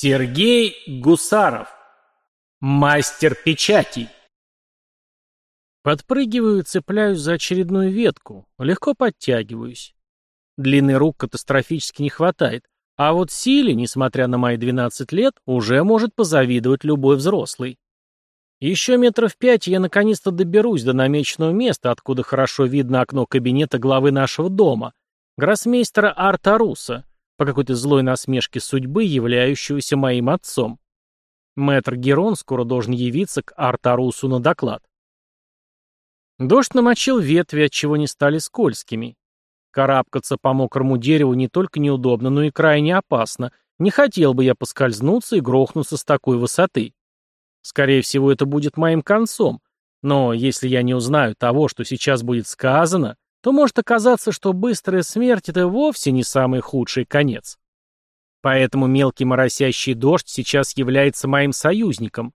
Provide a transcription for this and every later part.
Сергей Гусаров. Мастер печатей. Подпрыгиваю, цепляюсь за очередную ветку, легко подтягиваюсь. Длины рук катастрофически не хватает, а вот силе, несмотря на мои 12 лет, уже может позавидовать любой взрослый. Еще метров пять я наконец-то доберусь до намеченного места, откуда хорошо видно окно кабинета главы нашего дома, гроссмейстера Арта Руса, по какой-то злой насмешке судьбы, являющегося моим отцом. Мэтр Герон скоро должен явиться к Артарусу на доклад. Дождь намочил ветви, отчего не стали скользкими. Карабкаться по мокрому дереву не только неудобно, но и крайне опасно. Не хотел бы я поскользнуться и грохнуться с такой высоты. Скорее всего, это будет моим концом. Но если я не узнаю того, что сейчас будет сказано, то может оказаться, что быстрая смерть — это вовсе не самый худший конец. Поэтому мелкий моросящий дождь сейчас является моим союзником.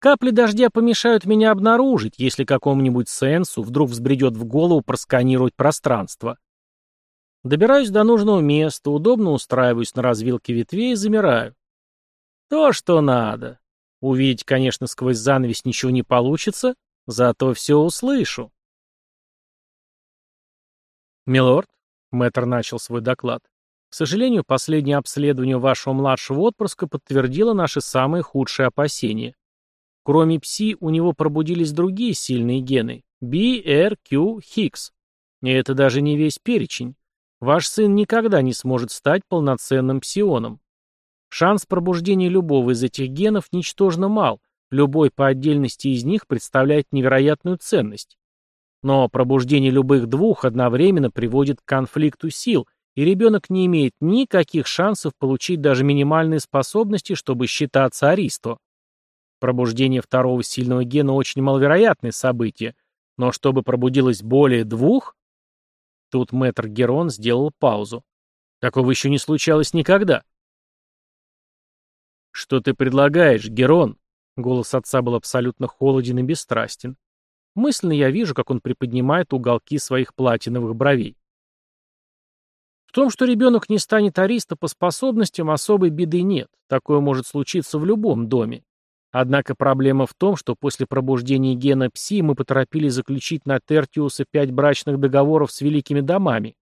Капли дождя помешают меня обнаружить, если какому-нибудь сенсу вдруг взбредет в голову просканировать пространство. Добираюсь до нужного места, удобно устраиваюсь на развилке ветвей и замираю. То, что надо. Увидеть, конечно, сквозь занавес ничего не получится, зато все услышу. «Милорд», — мэтр начал свой доклад, «к сожалению, последнее обследование вашего младшего отпрыска подтвердило наши самые худшие опасения. Кроме ПСИ, у него пробудились другие сильные гены — B, R, Q, Хиггс. И это даже не весь перечень. Ваш сын никогда не сможет стать полноценным псионом. Шанс пробуждения любого из этих генов ничтожно мал, любой по отдельности из них представляет невероятную ценность. Но пробуждение любых двух одновременно приводит к конфликту сил, и ребенок не имеет никаких шансов получить даже минимальные способности, чтобы считаться аристо. Пробуждение второго сильного гена очень маловероятное событие, но чтобы пробудилось более двух... Тут мэтр Герон сделал паузу. Такого еще не случалось никогда. «Что ты предлагаешь, Герон?» Голос отца был абсолютно холоден и бесстрастен. Мысленно я вижу, как он приподнимает уголки своих платиновых бровей. В том, что ребенок не станет ариста по способностям, особой беды нет. Такое может случиться в любом доме. Однако проблема в том, что после пробуждения гена Пси мы поторопились заключить на Тертиуса пять брачных договоров с великими домами.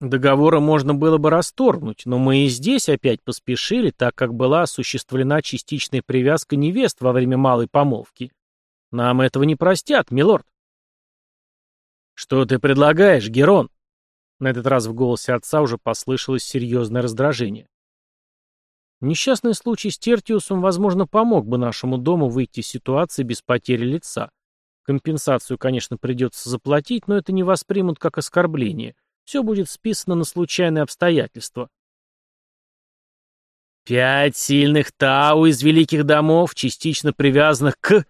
Договоры можно было бы расторгнуть, но мы и здесь опять поспешили, так как была осуществлена частичная привязка невест во время малой помолвки. Нам этого не простят, милорд. Что ты предлагаешь, Герон? На этот раз в голосе отца уже послышалось серьезное раздражение. Несчастный случай с Тертиусом, возможно, помог бы нашему дому выйти из ситуации без потери лица. Компенсацию, конечно, придется заплатить, но это не воспримут как оскорбление. Все будет списано на случайные обстоятельства. Пять сильных Тау из великих домов, частично привязанных к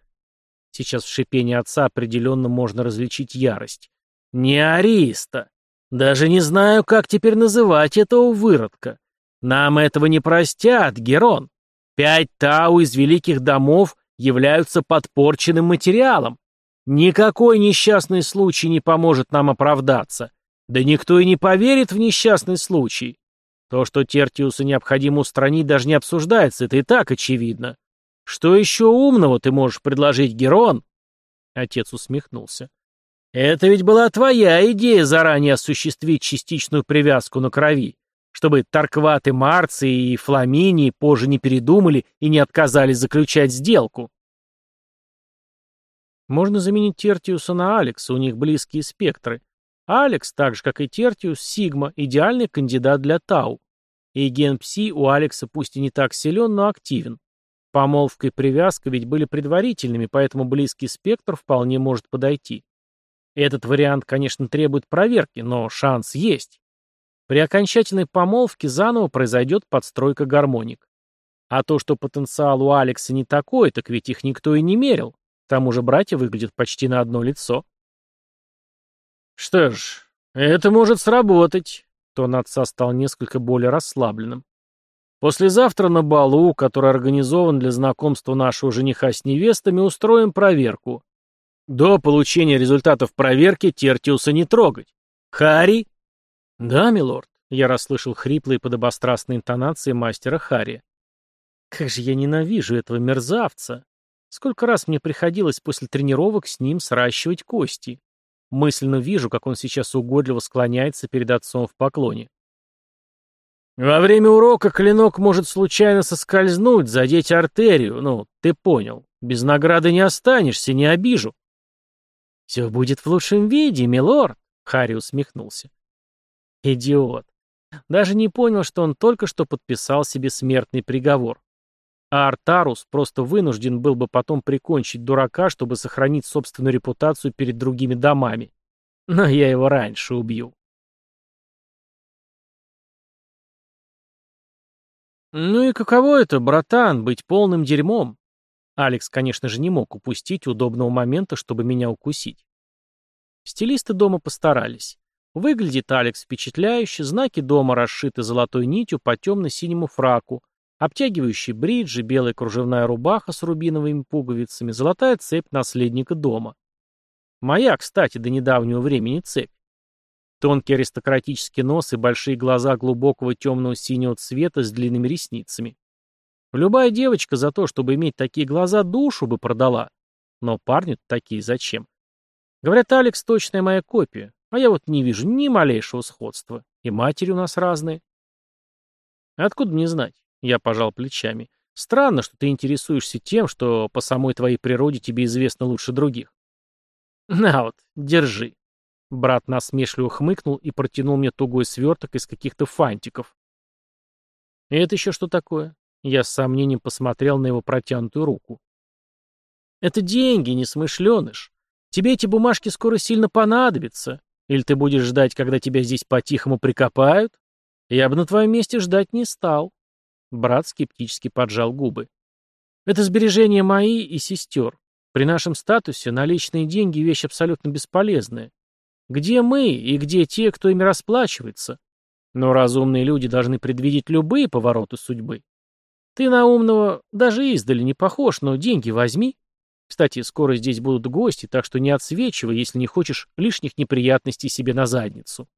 Сейчас в шипении отца определенно можно различить ярость. Не Ариста. Даже не знаю, как теперь называть этого выродка. Нам этого не простят, Герон. Пять Тау из великих домов являются подпорченным материалом. Никакой несчастный случай не поможет нам оправдаться. Да никто и не поверит в несчастный случай. То, что Тертиуса необходимо устранить, даже не обсуждается, это и так очевидно. «Что еще умного ты можешь предложить, Герон?» Отец усмехнулся. «Это ведь была твоя идея заранее осуществить частичную привязку на крови, чтобы Таркваты Марции и Фламинии позже не передумали и не отказались заключать сделку». Можно заменить Тертиуса на Алекса, у них близкие спектры. Алекс, так же как и Тертиус, Сигма, идеальный кандидат для Тау. И ген Пси у Алекса пусть и не так силен, но активен. Помолвка и привязка ведь были предварительными, поэтому близкий спектр вполне может подойти. Этот вариант, конечно, требует проверки, но шанс есть. При окончательной помолвке заново произойдет подстройка гармоник. А то, что потенциал у Алекса не такой, так ведь их никто и не мерил. К тому же братья выглядят почти на одно лицо. Что ж, это может сработать. Тон отца стал несколько более расслабленным. Послезавтра на балу, который организован для знакомства нашего жениха с невестами, устроим проверку. До получения результатов проверки Тертиуса не трогать. Хари? Да, милорд. Я расслышал хриплые подобострастные интонации мастера Хари. Как же я ненавижу этого мерзавца. Сколько раз мне приходилось после тренировок с ним сращивать кости. Мысленно вижу, как он сейчас угодливо склоняется перед отцом в поклоне. Во время урока клинок может случайно соскользнуть, задеть артерию. Ну, ты понял. Без награды не останешься, не обижу. Все будет в лучшем виде, милорд, Харри усмехнулся. Идиот. Даже не понял, что он только что подписал себе смертный приговор. А Артарус просто вынужден был бы потом прикончить дурака, чтобы сохранить собственную репутацию перед другими домами. Но я его раньше убью. Ну и каково это, братан, быть полным дерьмом? Алекс, конечно же, не мог упустить удобного момента, чтобы меня укусить. Стилисты дома постарались. Выглядит Алекс впечатляюще, знаки дома расшиты золотой нитью по темно-синему фраку, Обтягивающие бриджи, белая кружевная рубаха с рубиновыми пуговицами, золотая цепь наследника дома. Моя, кстати, до недавнего времени цепь. Тонкий аристократический нос и большие глаза глубокого темного синего цвета с длинными ресницами. Любая девочка за то, чтобы иметь такие глаза, душу бы продала. Но парни такие зачем? Говорят, Алекс точная моя копия, а я вот не вижу ни малейшего сходства. И матери у нас разные. Откуда мне знать? Я пожал плечами. Странно, что ты интересуешься тем, что по самой твоей природе тебе известно лучше других. На вот, держи. Брат насмешливо хмыкнул и протянул мне тугой сверток из каких-то фантиков. Это еще что такое? Я с сомнением посмотрел на его протянутую руку. Это деньги, несмышленыш. Тебе эти бумажки скоро сильно понадобятся. Или ты будешь ждать, когда тебя здесь по-тихому прикопают? Я бы на твоем месте ждать не стал. Брат скептически поджал губы. Это сбережения мои и сестер. При нашем статусе наличные деньги – вещь абсолютно бесполезная. Где мы и где те, кто ими расплачивается? Но разумные люди должны предвидеть любые повороты судьбы. Ты на умного даже издали не похож, но деньги возьми. Кстати, скоро здесь будут гости, так что не отсвечивай, если не хочешь лишних неприятностей себе на задницу.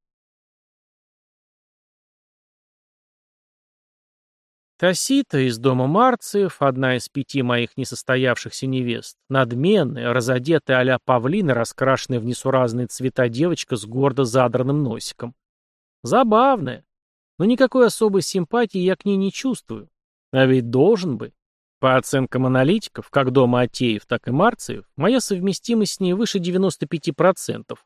Тасита из дома Марциев, одна из пяти моих несостоявшихся невест, надменная, разодетая а-ля павлина, раскрашенная в несуразные цвета девочка с гордо задранным носиком. Забавная. Но никакой особой симпатии я к ней не чувствую. А ведь должен бы. По оценкам аналитиков, как дома Атеев, так и Марциев, моя совместимость с ней выше 95%.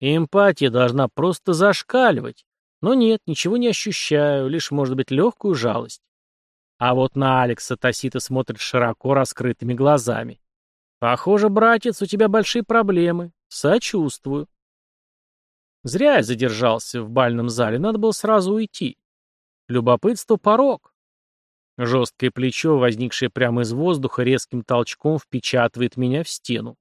И эмпатия должна просто зашкаливать. Но нет, ничего не ощущаю, лишь, может быть, легкую жалость. А вот на Алекса Тосита смотрит широко раскрытыми глазами. «Похоже, братец, у тебя большие проблемы. Сочувствую». Зря я задержался в бальном зале, надо было сразу уйти. Любопытство — порог. Жесткое плечо, возникшее прямо из воздуха, резким толчком впечатывает меня в стену.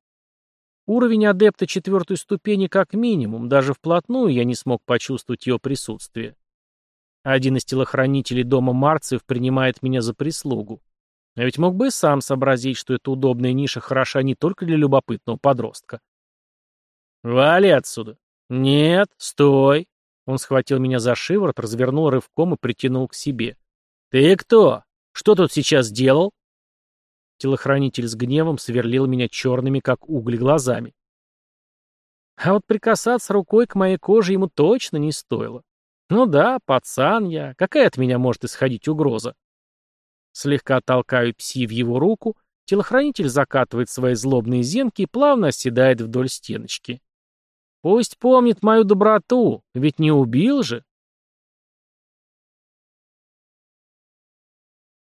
Уровень адепта четвертой ступени как минимум, даже вплотную я не смог почувствовать ее присутствие. Один из телохранителей дома Марциев принимает меня за прислугу. А ведь мог бы и сам сообразить, что эта удобная ниша хороша не только для любопытного подростка. «Вали отсюда!» «Нет, стой!» Он схватил меня за шиворот, развернул рывком и притянул к себе. «Ты кто? Что тут сейчас делал?» Телохранитель с гневом сверлил меня черными, как уголь, глазами. А вот прикасаться рукой к моей коже ему точно не стоило. Ну да, пацан я. Какая от меня может исходить угроза? Слегка толкаю пси в его руку, телохранитель закатывает свои злобные зенки и плавно оседает вдоль стеночки. Пусть помнит мою доброту, ведь не убил же.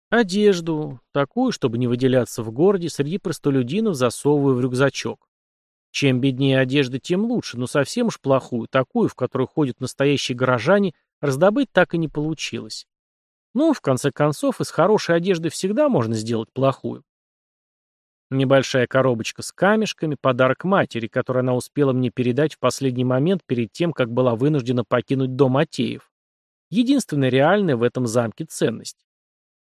Одежду, такую, чтобы не выделяться в городе, среди простолюдинов засовываю в рюкзачок. Чем беднее одежда, тем лучше, но совсем уж плохую, такую, в которую ходят настоящие горожане, раздобыть так и не получилось. Ну, в конце концов, из хорошей одежды всегда можно сделать плохую. Небольшая коробочка с камешками, подарок матери, который она успела мне передать в последний момент перед тем, как была вынуждена покинуть дом Атеев. Единственная реальная в этом замке ценность.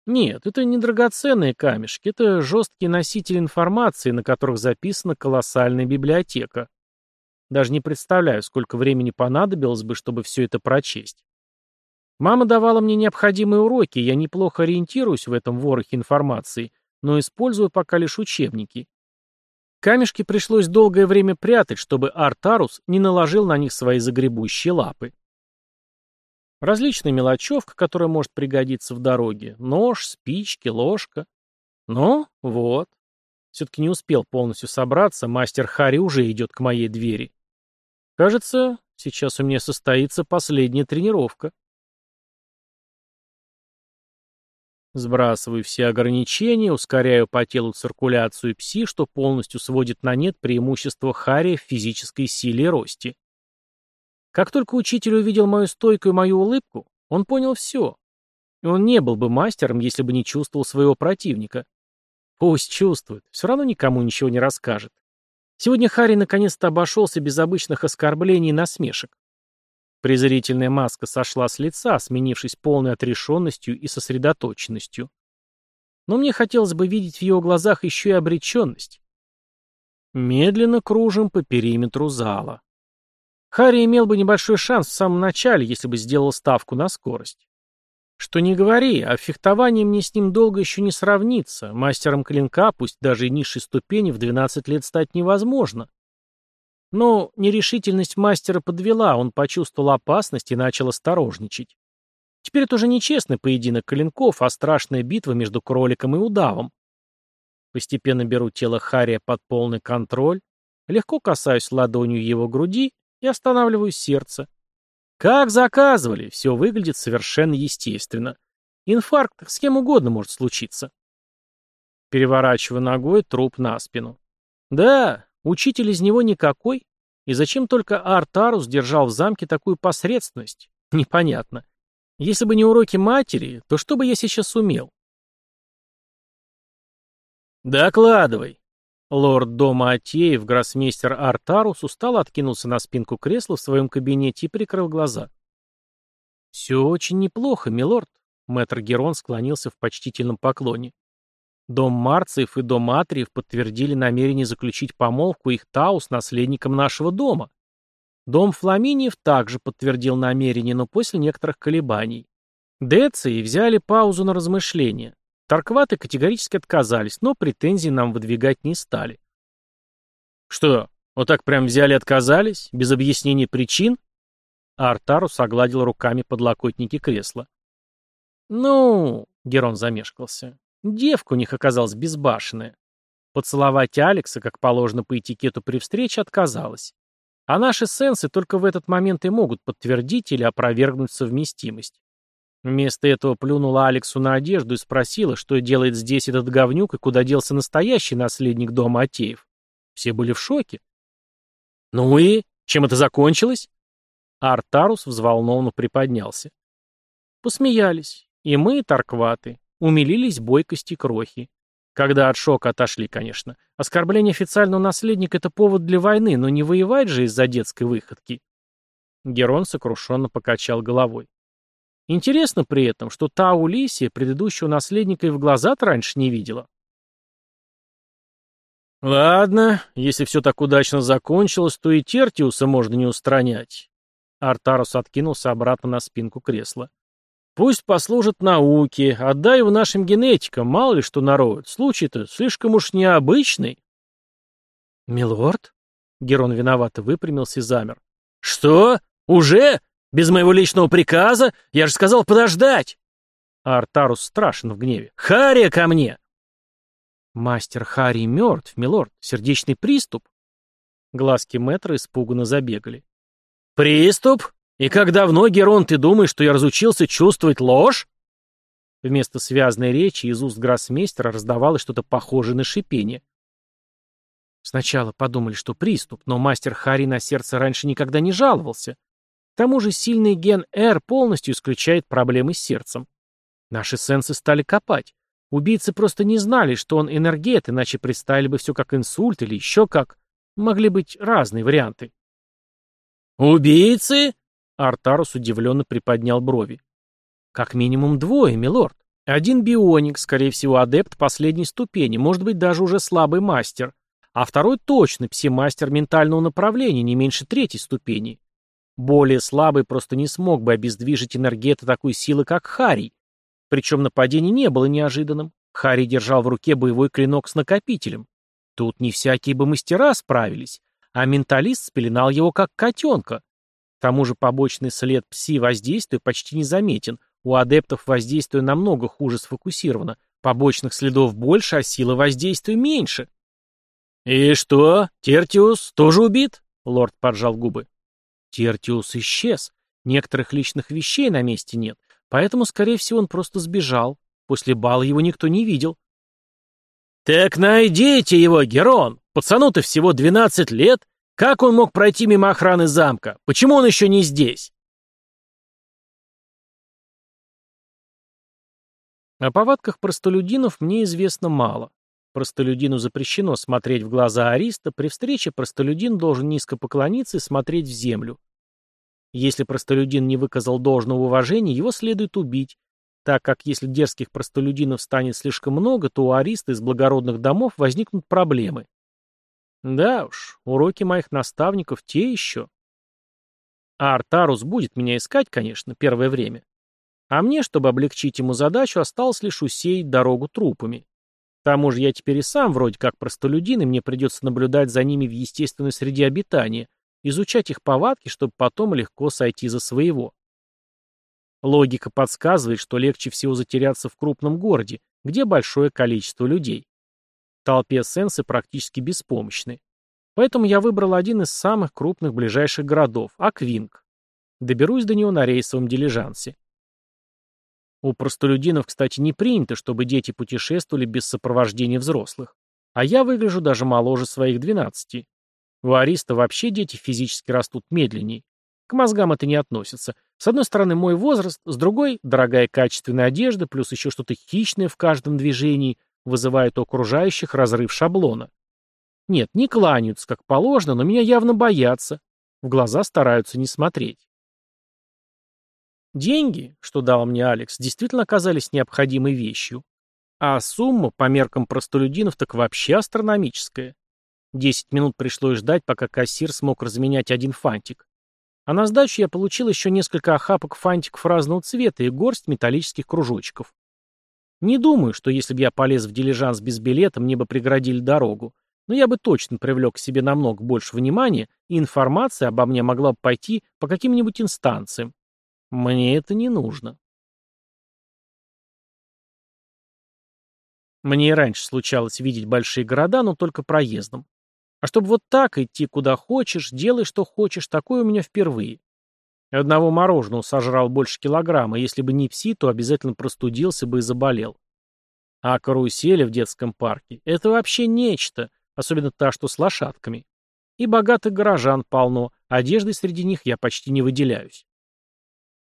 Нет, это не драгоценные камешки, это жесткие носители информации, на которых записана колоссальная библиотека. Даже не представляю, сколько времени понадобилось бы, чтобы все это прочесть. Мама давала мне необходимые уроки, я неплохо ориентируюсь в этом ворохе информации, но использую пока лишь учебники. Камешки пришлось долгое время прятать, чтобы Артарус не наложил на них свои загребущие лапы. Различная мелочевка, которая может пригодиться в дороге. Нож, спички, ложка. Ну, вот. Все-таки не успел полностью собраться, мастер Хари уже идет к моей двери. Кажется, сейчас у меня состоится последняя тренировка. Сбрасываю все ограничения, ускоряю по телу циркуляцию пси, что полностью сводит на нет преимущество Хари в физической силе и росте. Как только учитель увидел мою стойку и мою улыбку, он понял все. Он не был бы мастером, если бы не чувствовал своего противника. Пусть чувствует, все равно никому ничего не расскажет. Сегодня Харри наконец-то обошелся без обычных оскорблений и насмешек. Презрительная маска сошла с лица, сменившись полной отрешенностью и сосредоточенностью. Но мне хотелось бы видеть в его глазах еще и обреченность. Медленно кружим по периметру зала. Харри имел бы небольшой шанс в самом начале, если бы сделал ставку на скорость. Что не говори, а фехтование мне с ним долго еще не сравнится. Мастером клинка, пусть даже и низшей ступени, в 12 лет стать невозможно. Но нерешительность мастера подвела, он почувствовал опасность и начал осторожничать. Теперь это уже не честный поединок клинков, а страшная битва между кроликом и удавом. Постепенно беру тело Хария под полный контроль, легко касаюсь ладонью его груди и останавливаю сердце. Как заказывали, все выглядит совершенно естественно. Инфаркт с кем угодно может случиться. Переворачиваю ногой труп на спину. Да, Учитель из него никакой. И зачем только Артарус держал в замке такую посредственность? Непонятно. Если бы не уроки матери, то что бы я сейчас умел? «Докладывай». Лорд дома Атеев, гроссмейстер Артарус, устало откинулся на спинку кресла в своем кабинете и прикрыл глаза. «Все очень неплохо, милорд», — мэтр Герон склонился в почтительном поклоне. Дом Марциев и дом Атриев подтвердили намерение заключить помолвку их Тау с наследником нашего дома. Дом Фламиниев также подтвердил намерение, но после некоторых колебаний. Деции взяли паузу на размышления. Таркваты категорически отказались, но претензий нам выдвигать не стали. «Что, вот так прям взяли и отказались? Без объяснения причин?» Артарус огладил руками подлокотники кресла. «Ну...» — Герон замешкался. Девка у них оказалась безбашенная. Поцеловать Алекса, как положено по этикету при встрече, отказалась. А наши сенсы только в этот момент и могут подтвердить или опровергнуть совместимость. Вместо этого плюнула Алексу на одежду и спросила, что делает здесь этот говнюк и куда делся настоящий наследник дома Атеев. Все были в шоке. «Ну и? Чем это закончилось?» Артарус взволнованно приподнялся. Посмеялись. И мы, и Таркваты. Умилились бойкости крохи. Когда от шока отошли, конечно. Оскорбление официального наследника — это повод для войны, но не воевать же из-за детской выходки. Герон сокрушенно покачал головой. Интересно при этом, что та Улисия предыдущего наследника и в глаза-то раньше не видела. Ладно, если все так удачно закончилось, то и Тертиуса можно не устранять. Артарус откинулся обратно на спинку кресла. Пусть послужит науке, отдай его нашим генетикам, мало ли что нароют. Случай-то слишком уж необычный. Милорд? Герон виновато выпрямился и замер. Что? Уже? Без моего личного приказа? Я же сказал подождать. Артарус страшен в гневе. Хария ко мне! Мастер Хари мертв, милорд. Сердечный приступ. Глазки мэтра испуганно забегали. «Приступ? «И как давно, Герон, ты думаешь, что я разучился чувствовать ложь?» Вместо связной речи из уст гроссмейстера раздавалось что-то похожее на шипение. Сначала подумали, что приступ, но мастер Хари на сердце раньше никогда не жаловался. К тому же сильный ген R полностью исключает проблемы с сердцем. Наши сенсы стали копать. Убийцы просто не знали, что он энергет, иначе представили бы все как инсульт или еще как. Могли быть разные варианты. «Убийцы?» Артарус удивленно приподнял брови. «Как минимум двое, милорд. Один бионик, скорее всего, адепт последней ступени, может быть, даже уже слабый мастер. А второй точно пси-мастер ментального направления, не меньше третьей ступени. Более слабый просто не смог бы обездвижить энергета такой силы, как Харий. Причем нападение не было неожиданным. Харий держал в руке боевой клинок с накопителем. Тут не всякие бы мастера справились, а менталист спеленал его как котенка. К тому же побочный след пси-воздействия почти незаметен, у адептов воздействие намного хуже сфокусировано, побочных следов больше, а сила воздействия меньше. «И что, Тертиус тоже убит?» — лорд поджал губы. Тертиус исчез. Некоторых личных вещей на месте нет, поэтому, скорее всего, он просто сбежал. После бала его никто не видел. «Так найдите его, Герон! Пацану-то всего двенадцать лет. Как он мог пройти мимо охраны замка? Почему он еще не здесь?» О повадках простолюдинов мне известно мало. Простолюдину запрещено смотреть в глаза Ариста, при встрече простолюдин должен низко поклониться и смотреть в землю. Если простолюдин не выказал должного уважения, его следует убить, так как если дерзких простолюдинов станет слишком много, то у Ариста из благородных домов возникнут проблемы. Да уж, уроки моих наставников те еще. А Артарус будет меня искать, конечно, первое время. А мне, чтобы облегчить ему задачу, осталось лишь усеять дорогу трупами. К тому же я теперь и сам вроде как простолюдин, и мне придется наблюдать за ними в естественной среде обитания, изучать их повадки, чтобы потом легко сойти за своего. Логика подсказывает, что легче всего затеряться в крупном городе, где большое количество людей. Толпе сенсы практически беспомощны. Поэтому я выбрал один из самых крупных ближайших городов – Аквинг. Доберусь до него на рейсовом дилижансе. У простолюдинов, кстати, не принято, чтобы дети путешествовали без сопровождения взрослых. А я выгляжу даже моложе своих 12. У Ариста вообще дети физически растут медленнее. К мозгам это не относится. С одной стороны, мой возраст, с другой – дорогая качественная одежда, плюс еще что-то хищное в каждом движении, вызывает у окружающих разрыв шаблона. Нет, не кланяются, как положено, но меня явно боятся. В глаза стараются не смотреть. Деньги, что дал мне Алекс, действительно оказались необходимой вещью. А сумма, по меркам простолюдинов, так вообще астрономическая. Десять минут пришлось ждать, пока кассир смог разменять один фантик. А на сдачу я получил еще несколько охапок фантиков разного цвета и горсть металлических кружочков. Не думаю, что если бы я полез в дилижанс без билета, мне бы преградили дорогу. Но я бы точно привлек к себе намного больше внимания, и информация обо мне могла бы пойти по каким-нибудь инстанциям. Мне это не нужно. Мне раньше случалось видеть большие города, но только проездом. А чтобы вот так идти куда хочешь, делай что хочешь, такое у меня впервые. Одного мороженого сожрал больше килограмма, если бы не пси, то обязательно простудился бы и заболел. А карусели в детском парке — это вообще нечто, особенно та, что с лошадками. И богатых горожан полно, одеждой среди них я почти не выделяюсь.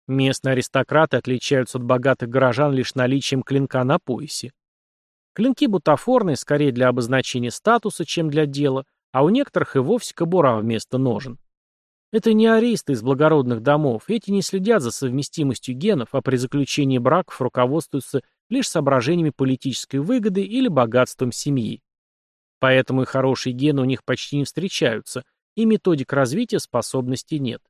Местные аристократы отличаются от богатых горожан лишь наличием клинка на поясе. Клинки бутафорные, скорее для обозначения статуса, чем для дела, а у некоторых и вовсе кобура вместо ножен. Это не аристы из благородных домов, эти не следят за совместимостью генов, а при заключении браков руководствуются лишь соображениями политической выгоды или богатством семьи. Поэтому и хорошие гены у них почти не встречаются, и методик развития способностей нет.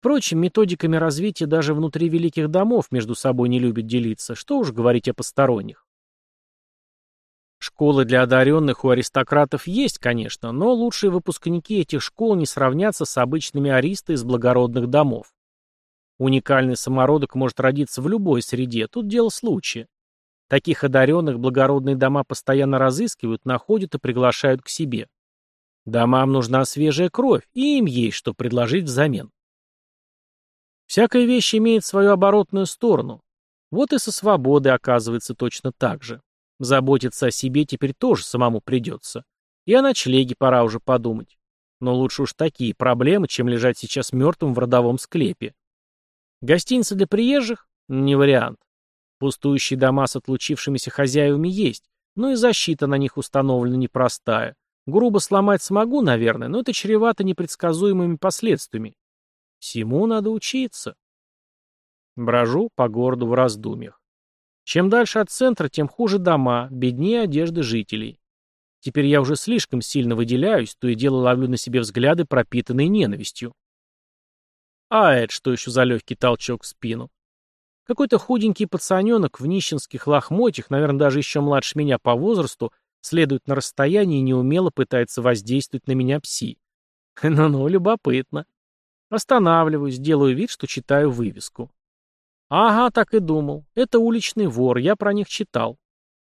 Впрочем, методиками развития даже внутри великих домов между собой не любят делиться, что уж говорить о посторонних. Школы для одаренных у аристократов есть, конечно, но лучшие выпускники этих школ не сравнятся с обычными аристы из благородных домов. Уникальный самородок может родиться в любой среде, тут дело случая. Таких одаренных благородные дома постоянно разыскивают, находят и приглашают к себе. Домам нужна свежая кровь, и им есть что предложить взамен. Всякая вещь имеет свою оборотную сторону. Вот и со свободой оказывается точно так же. Заботиться о себе теперь тоже самому придется. И о ночлеге пора уже подумать. Но лучше уж такие проблемы, чем лежать сейчас мертвым в родовом склепе. Гостиница для приезжих? Не вариант. Пустующие дома с отлучившимися хозяевами есть, но и защита на них установлена непростая. Грубо сломать смогу, наверное, но это чревато непредсказуемыми последствиями. Всему надо учиться. Брожу по городу в раздумьях. Чем дальше от центра, тем хуже дома, беднее одежды жителей. Теперь я уже слишком сильно выделяюсь, то и дело ловлю на себе взгляды, пропитанные ненавистью. А это что еще за легкий толчок в спину? Какой-то худенький пацаненок в нищенских лохмотьях, наверное, даже еще младше меня по возрасту, следует на расстоянии и неумело пытается воздействовать на меня пси. Ну-ну, любопытно. Останавливаюсь, делаю вид, что читаю вывеску. Ага, так и думал. Это уличный вор, я про них читал.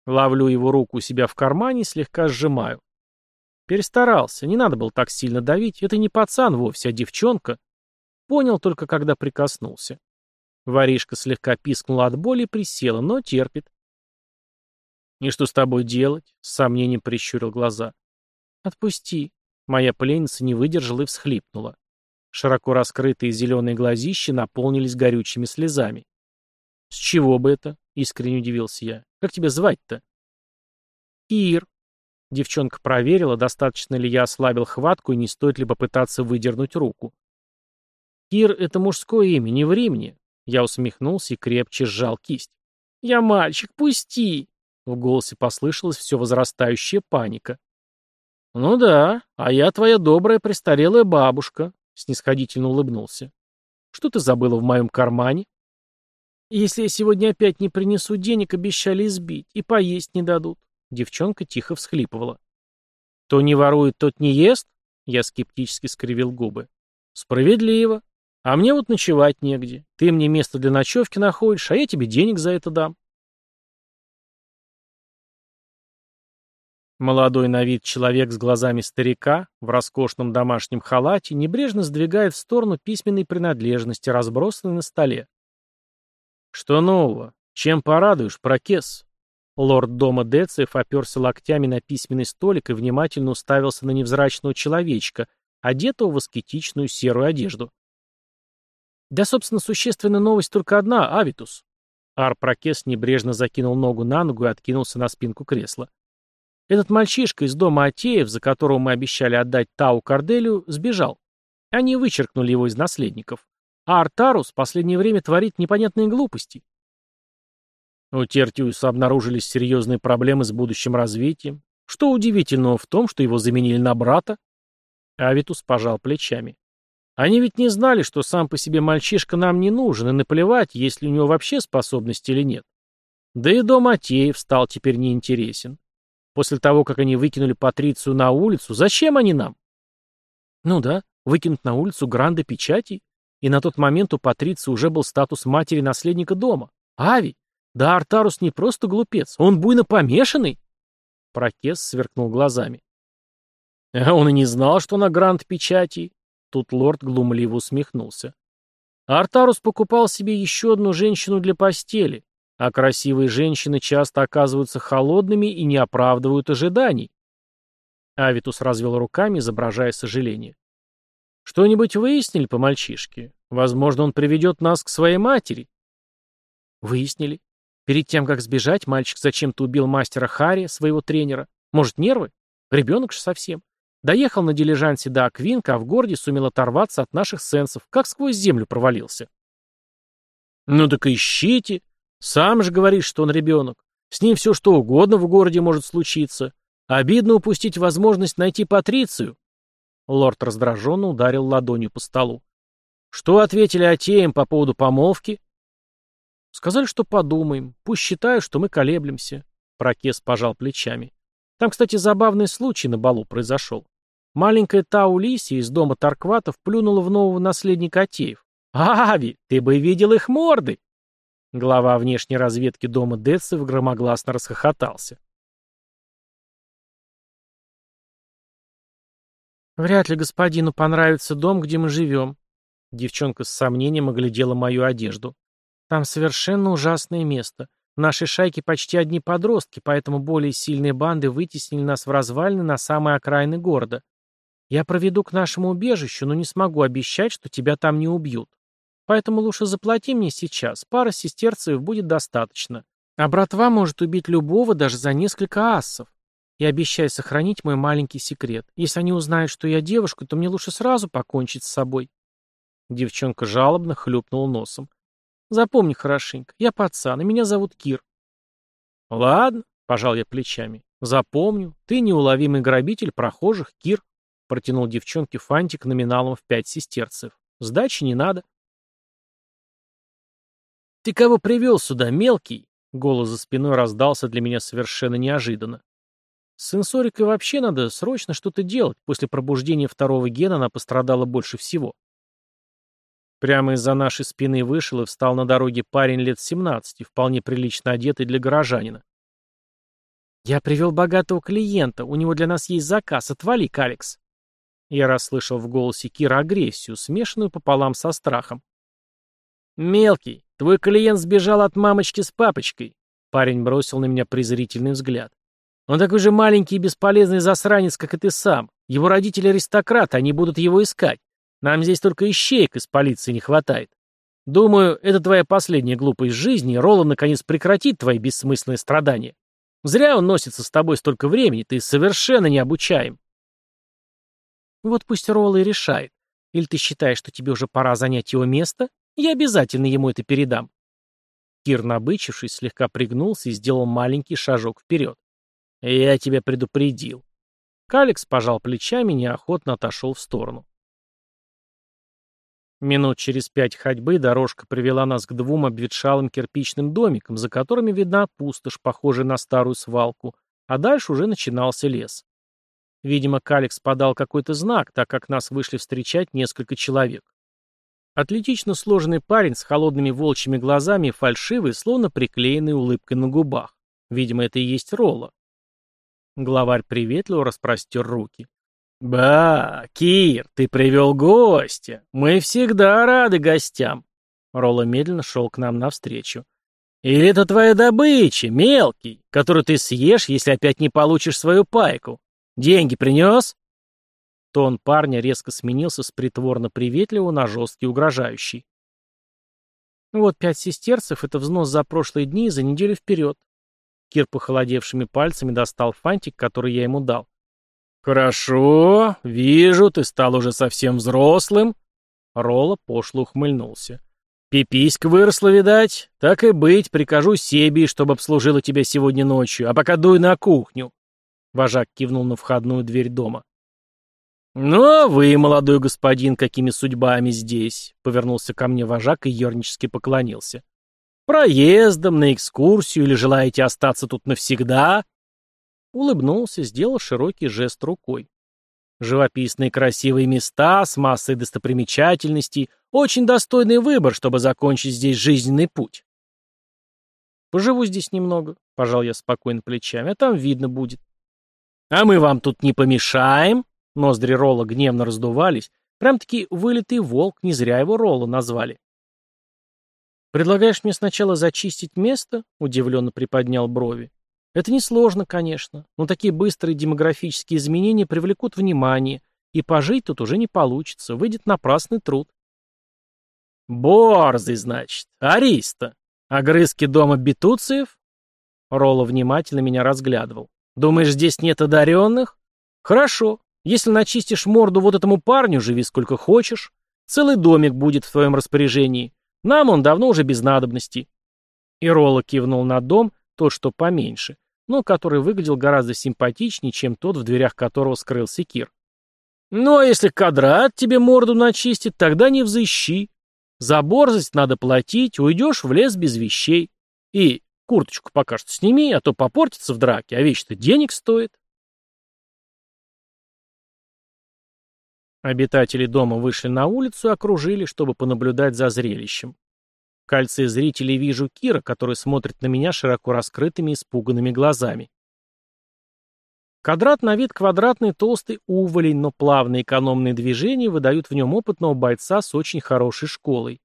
Ловлю его руку у себя в кармане и слегка сжимаю. Перестарался, не надо было так сильно давить. Это не пацан вовсе, а девчонка. Понял только, когда прикоснулся. Воришка слегка пискнула от боли и присела, но терпит. «И что с тобой делать?» — с сомнением прищурил глаза. «Отпусти». Моя пленница не выдержала и всхлипнула. Широко раскрытые зеленые глазища наполнились горючими слезами. «С чего бы это?» — искренне удивился я. «Как тебя звать-то?» «Кир», Девчонка проверила, достаточно ли я ослабил хватку и не стоит ли попытаться выдернуть руку. «Кир — это мужское имя, не времени. Я усмехнулся и крепче сжал кисть. «Я мальчик, пусти!» В голосе послышалась все возрастающая паника. «Ну да, а я твоя добрая престарелая бабушка», — снисходительно улыбнулся. «Что ты забыла в моем кармане?» «Если я сегодня опять не принесу денег, обещали избить, и поесть не дадут. Девчонка тихо всхлипывала. «Кто не ворует, тот не ест?» Я скептически скривил губы. «Справедливо. А мне вот ночевать негде. Ты мне место для ночевки находишь, а я тебе денег за это дам». Молодой на вид человек с глазами старика в роскошном домашнем халате небрежно сдвигает в сторону письменной принадлежности, разбросанной на столе. «Что нового? Чем порадуешь, прокес?» Лорд дома Дециев оперся локтями на письменный столик и внимательно уставился на невзрачного человечка, одетого в аскетичную серую одежду. «Да, собственно, существенная новость только одна, Авитус». Ар-Прокес небрежно закинул ногу на ногу и откинулся на спинку кресла. «Этот мальчишка из дома Атеев, за которого мы обещали отдать Тау Корделию, сбежал. Они вычеркнули его из наследников. А Артарус в последнее время творит непонятные глупости. У Тертиуса обнаружились серьезные проблемы с будущим развитием. Что удивительного в том, что его заменили на брата? Авитус пожал плечами. Они ведь не знали, что сам по себе мальчишка нам не нужен, и наплевать, есть ли у него вообще способности или нет. Да и дом Атеев стал теперь неинтересен. После того, как они выкинули Патрицию на улицу, зачем они нам? Ну да, выкинуть на улицу Гранда печати, и на тот момент у Патриции уже был статус матери наследника дома. Ави, да Артарус не просто глупец, он буйно помешанный. Прокес сверкнул глазами. А он и не знал, что на грант печати. Тут лорд глумливо усмехнулся. Артарус покупал себе еще одну женщину для постели, а красивые женщины часто оказываются холодными и не оправдывают ожиданий. Авитус развел руками, изображая сожаление. «Что-нибудь выяснили по мальчишке? Возможно, он приведет нас к своей матери». «Выяснили. Перед тем, как сбежать, мальчик зачем-то убил мастера Хари, своего тренера. Может, нервы? Ребенок же совсем. Доехал на дилижансе до Аквинка, а в городе сумел оторваться от наших сенсов, как сквозь землю провалился. Ну так ищите. Сам же говоришь, что он ребенок. С ним все что угодно в городе может случиться. Обидно упустить возможность найти Патрицию. Лорд раздраженно ударил ладонью по столу. Что ответили Атеям по поводу помолвки? Сказали, что подумаем. Пусть считают, что мы колеблемся. Прокес пожал плечами. Там, кстати, забавный случай на балу произошел. Маленькая Тау Лисия из дома Таркватов плюнула в нового наследника Атеев. «Ави, ты бы видел их морды!» Глава внешней разведки дома Децев громогласно расхохотался. «Вряд ли господину понравится дом, где мы живем». Девчонка с сомнением оглядела мою одежду. Там совершенно ужасное место. В нашей шайке почти одни подростки, поэтому более сильные банды вытеснили нас в развалины на самые окраины города. Я проведу к нашему убежищу, но не смогу обещать, что тебя там не убьют. Поэтому лучше заплати мне сейчас, пара сестерцев будет достаточно. А братва может убить любого даже за несколько ассов. И обещай сохранить мой маленький секрет. Если они узнают, что я девушка, то мне лучше сразу покончить с собой. Девчонка жалобно хлюпнула носом. Запомни хорошенько, я пацан, и меня зовут Кир. Ладно, пожал я плечами. Запомню, ты неуловимый грабитель прохожих, Кир. Протянул девчонке фантик номиналом в пять сестерцев. Сдачи не надо. «Ты кого привел сюда, мелкий?» Голос за спиной раздался для меня совершенно неожиданно. С сенсорикой вообще надо срочно что-то делать. После пробуждения второго гена она пострадала больше всего. Прямо из-за нашей спины вышел и встал на дороге парень лет 17, вполне прилично одетый для горожанина. «Я привел богатого клиента, у него для нас есть заказ, отвали, Алекс». Я расслышал в голосе Кира агрессию, смешанную пополам со страхом. «Мелкий, твой клиент сбежал от мамочки с папочкой», парень бросил на меня презрительный взгляд. «Он такой же маленький и бесполезный засранец, как и ты сам. Его родители аристократы, они будут его искать. Нам здесь только ищеек из полиции не хватает. Думаю, это твоя последняя глупость жизни, и Ролан наконец прекратит твои бессмысленные страдания. Зря он носится с тобой столько времени, ты совершенно не обучаем. Вот пусть Ролла и решает. Или ты считаешь, что тебе уже пора занять его место? Я обязательно ему это передам. Кир, набычившись, слегка пригнулся и сделал маленький шажок вперед. Я тебя предупредил. Каликс пожал плечами и неохотно отошел в сторону. Минут через пять ходьбы дорожка привела нас к двум обветшалым кирпичным домикам, за которыми видна пустошь, похожая на старую свалку, а дальше уже начинался лес. Видимо, Каликс подал какой-то знак, так как нас вышли встречать несколько человек. Атлетично сложенный парень с холодными волчьими глазами и фальшивой, словно приклеенной улыбкой на губах. Видимо, это и есть Ролла. Главарь приветливо распростер руки. «Ба, Кир, ты привел гостя. Мы всегда рады гостям». Ролла медленно шел к нам навстречу. «Или это твоя добыча, мелкий, которую ты съешь, если опять не получишь свою пайку? Деньги принес?» Тон парня резко сменился с притворно приветливого на жесткий угрожающий. «Вот пять сестерцев — это взнос за прошлые дни и за неделю вперед». Кир похолодевшими пальцами достал фантик, который я ему дал. «Хорошо, вижу, ты стал уже совсем взрослым». Ролла пошло ухмыльнулся. «Пиписька выросла, видать? Так и быть, прикажу Себи, чтобы обслужила тебя сегодня ночью, а пока дуй на кухню». Вожак кивнул на входную дверь дома. «Ну, а вы, молодой господин, какими судьбами здесь?» — повернулся ко мне вожак и ернически поклонился. «Проездом, на экскурсию или желаете остаться тут навсегда?» Улыбнулся, сделал широкий жест рукой. Живописные красивые места с массой достопримечательностей, очень достойный выбор, чтобы закончить здесь жизненный путь. Поживу здесь немного, пожал я спокойно плечами, а там видно будет. А мы вам тут не помешаем? Ноздри Ролла гневно раздувались. Прям-таки вылитый волк, не зря его Ролла назвали. «Предлагаешь мне сначала зачистить место?» — удивленно приподнял брови. Это несложно, конечно, но такие быстрые демографические изменения привлекут внимание, и пожить тут уже не получится, выйдет напрасный труд. Борзый, значит, Ариста. Огрызки дома бетуциев? Ролло внимательно меня разглядывал. Думаешь, здесь нет одаренных? Хорошо. Если начистишь морду вот этому парню, живи сколько хочешь. Целый домик будет в твоем распоряжении. Нам он давно уже без надобности. И Ролло кивнул на дом, тот, что поменьше, но который выглядел гораздо симпатичнее, чем тот, в дверях которого скрылся Кир. «Ну, а если квадрат тебе морду начистит, тогда не взыщи. За борзость надо платить, уйдешь в лес без вещей. И курточку пока что сними, а то попортится в драке, а вещь-то денег стоит». Обитатели дома вышли на улицу и окружили, чтобы понаблюдать за зрелищем. В кольце зрителей вижу Кира, который смотрит на меня широко раскрытыми испуганными глазами. Квадрат на вид квадратный толстый уволень, но плавные экономные движения выдают в нем опытного бойца с очень хорошей школой.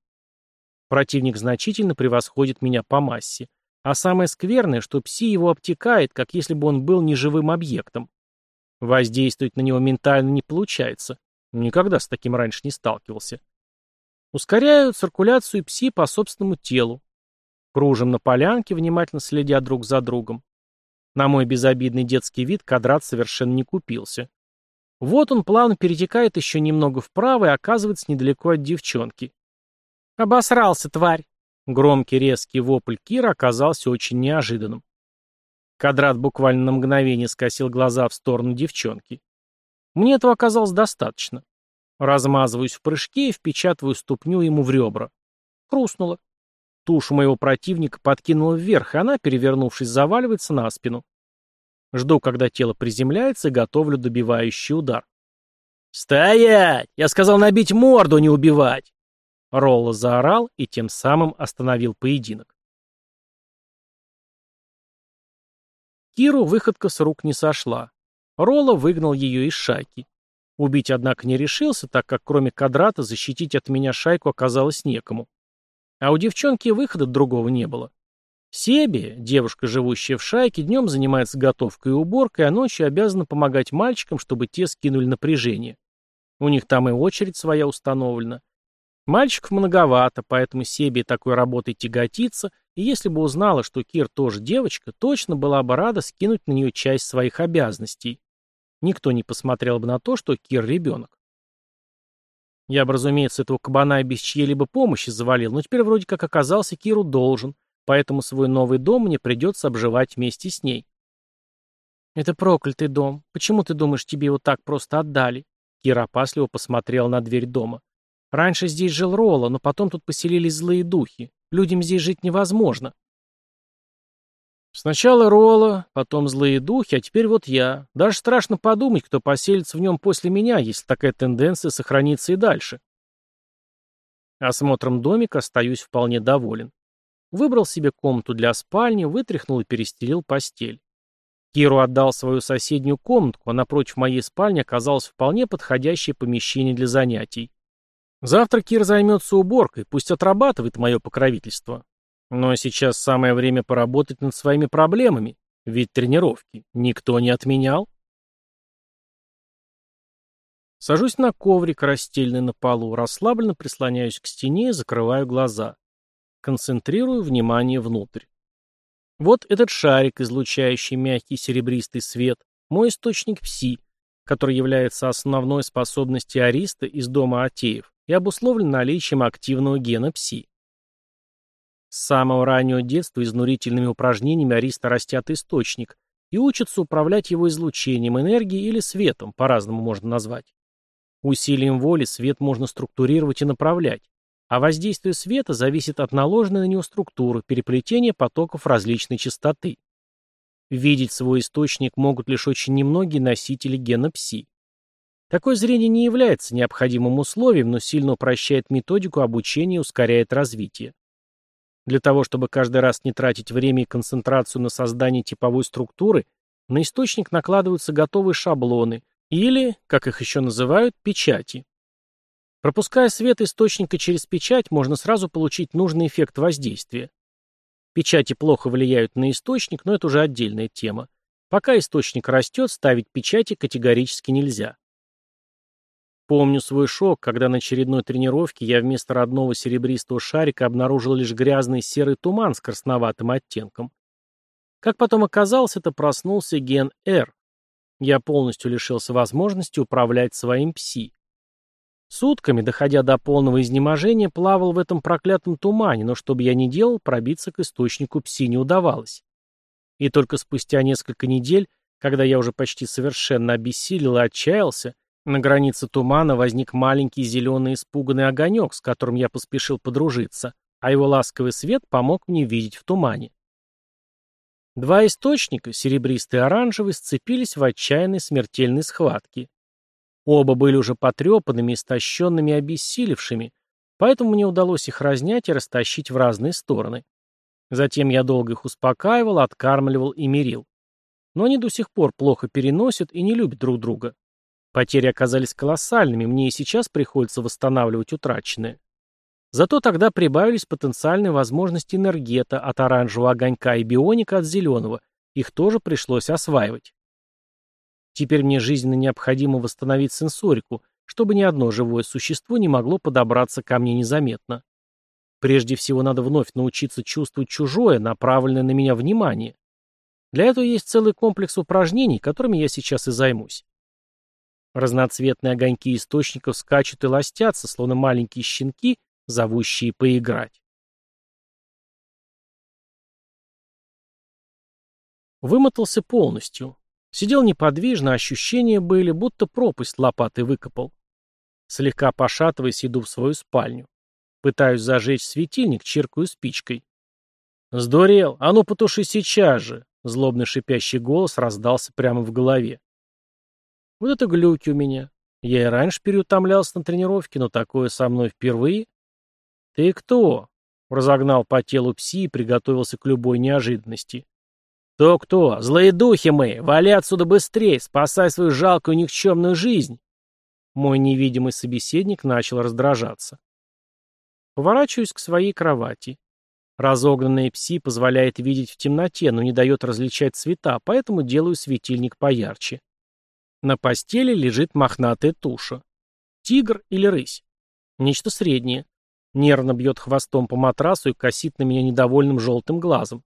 Противник значительно превосходит меня по массе. А самое скверное, что пси его обтекает, как если бы он был неживым объектом. Воздействовать на него ментально не получается. Никогда с таким раньше не сталкивался. Ускоряют циркуляцию пси по собственному телу. Кружим на полянке, внимательно следя друг за другом. На мой безобидный детский вид квадрат совершенно не купился. Вот он плавно перетекает еще немного вправо и оказывается недалеко от девчонки. «Обосрался, тварь!» Громкий резкий вопль Кира оказался очень неожиданным. Квадрат буквально на мгновение скосил глаза в сторону девчонки. Мне этого оказалось достаточно. Размазываюсь в прыжке и впечатываю ступню ему в ребра. Хрустнуло. Тушу моего противника подкинула вверх, и она, перевернувшись, заваливается на спину. Жду, когда тело приземляется, и готовлю добивающий удар. «Стоять! Я сказал набить морду, не убивать!» Ролла заорал и тем самым остановил поединок. Киру выходка с рук не сошла. Ролла выгнал ее из шайки. Убить, однако, не решился, так как кроме квадрата защитить от меня шайку оказалось некому. А у девчонки выхода другого не было. Себи, девушка, живущая в шайке, днем занимается готовкой и уборкой, а ночью обязана помогать мальчикам, чтобы те скинули напряжение. У них там и очередь своя установлена. Мальчиков многовато, поэтому Себи такой работой тяготится, и если бы узнала, что Кир тоже девочка, точно была бы рада скинуть на нее часть своих обязанностей. Никто не посмотрел бы на то, что Кир ребенок. Я бы, разумеется, этого кабана и без чьей-либо помощи завалил, но теперь вроде как оказался Киру должен, поэтому свой новый дом мне придется обживать вместе с ней. «Это проклятый дом. Почему ты думаешь, тебе его так просто отдали?» Кир опасливо посмотрел на дверь дома. «Раньше здесь жил Ролла, но потом тут поселились злые духи. Людям здесь жить невозможно». Сначала Ролла, потом злые духи, а теперь вот я. Даже страшно подумать, кто поселится в нем после меня, если такая тенденция сохранится и дальше. Осмотром домика остаюсь вполне доволен. Выбрал себе комнату для спальни, вытряхнул и перестелил постель. Киру отдал свою соседнюю комнатку, а напротив моей спальни оказалось вполне подходящее помещение для занятий. Завтра Кир займется уборкой, пусть отрабатывает мое покровительство. Но сейчас самое время поработать над своими проблемами, ведь тренировки никто не отменял. Сажусь на коврик, расстеленный на полу, расслабленно прислоняюсь к стене и закрываю глаза. Концентрирую внимание внутрь. Вот этот шарик, излучающий мягкий серебристый свет, мой источник пси, который является основной способностью ариста из дома Атеев и обусловлен наличием активного гена пси. С самого раннего детства изнурительными упражнениями Ариста растят источник и учатся управлять его излучением энергии или светом, по-разному можно назвать. Усилием воли свет можно структурировать и направлять, а воздействие света зависит от наложенной на него структуры, переплетения потоков различной частоты. Видеть свой источник могут лишь очень немногие носители гена ПСИ. Такое зрение не является необходимым условием, но сильно упрощает методику обучения и ускоряет развитие. Для того, чтобы каждый раз не тратить время и концентрацию на создание типовой структуры, на источник накладываются готовые шаблоны или, как их еще называют, печати. Пропуская свет источника через печать, можно сразу получить нужный эффект воздействия. Печати плохо влияют на источник, но это уже отдельная тема. Пока источник растет, ставить печати категорически нельзя. Помню свой шок, когда на очередной тренировке я вместо родного серебристого шарика обнаружил лишь грязный серый туман с красноватым оттенком. Как потом оказалось, это проснулся ген R. Я полностью лишился возможности управлять своим пси. Сутками, доходя до полного изнеможения, плавал в этом проклятом тумане, но что бы я ни делал, пробиться к источнику пси не удавалось. И только спустя несколько недель, когда я уже почти совершенно обессилел и отчаялся, на границе тумана возник маленький зеленый испуганный огонек, с которым я поспешил подружиться, а его ласковый свет помог мне видеть в тумане. Два источника, серебристый и оранжевый, сцепились в отчаянной смертельной схватке. Оба были уже потрепанными, истощенными и обессилевшими, поэтому мне удалось их разнять и растащить в разные стороны. Затем я долго их успокаивал, откармливал и мирил. Но они до сих пор плохо переносят и не любят друг друга. Потери оказались колоссальными, мне и сейчас приходится восстанавливать утраченное. Зато тогда прибавились потенциальные возможности энергета от оранжевого огонька и бионика от зеленого, их тоже пришлось осваивать. Теперь мне жизненно необходимо восстановить сенсорику, чтобы ни одно живое существо не могло подобраться ко мне незаметно. Прежде всего надо вновь научиться чувствовать чужое, направленное на меня внимание. Для этого есть целый комплекс упражнений, которыми я сейчас и займусь. Разноцветные огоньки источников скачут и ластятся, словно маленькие щенки, зовущие поиграть. Вымотался полностью. Сидел неподвижно, ощущения были, будто пропасть лопатой выкопал. Слегка пошатываясь, иду в свою спальню. Пытаюсь зажечь светильник, чиркаю спичкой. «Сдурел! А ну потуши сейчас же!» Злобный шипящий голос раздался прямо в голове. Вот это глюки у меня. Я и раньше переутомлялся на тренировке, но такое со мной впервые. «Ты кто?» — разогнал по телу пси и приготовился к любой неожиданности. «Кто-кто? Злые духи мы! Вали отсюда быстрее! Спасай свою жалкую никчемную жизнь!» Мой невидимый собеседник начал раздражаться. Поворачиваюсь к своей кровати. Разогнанная пси позволяет видеть в темноте, но не дает различать цвета, поэтому делаю светильник поярче. На постели лежит мохнатая туша. Тигр или рысь? Нечто среднее. Нервно бьет хвостом по матрасу и косит на меня недовольным желтым глазом.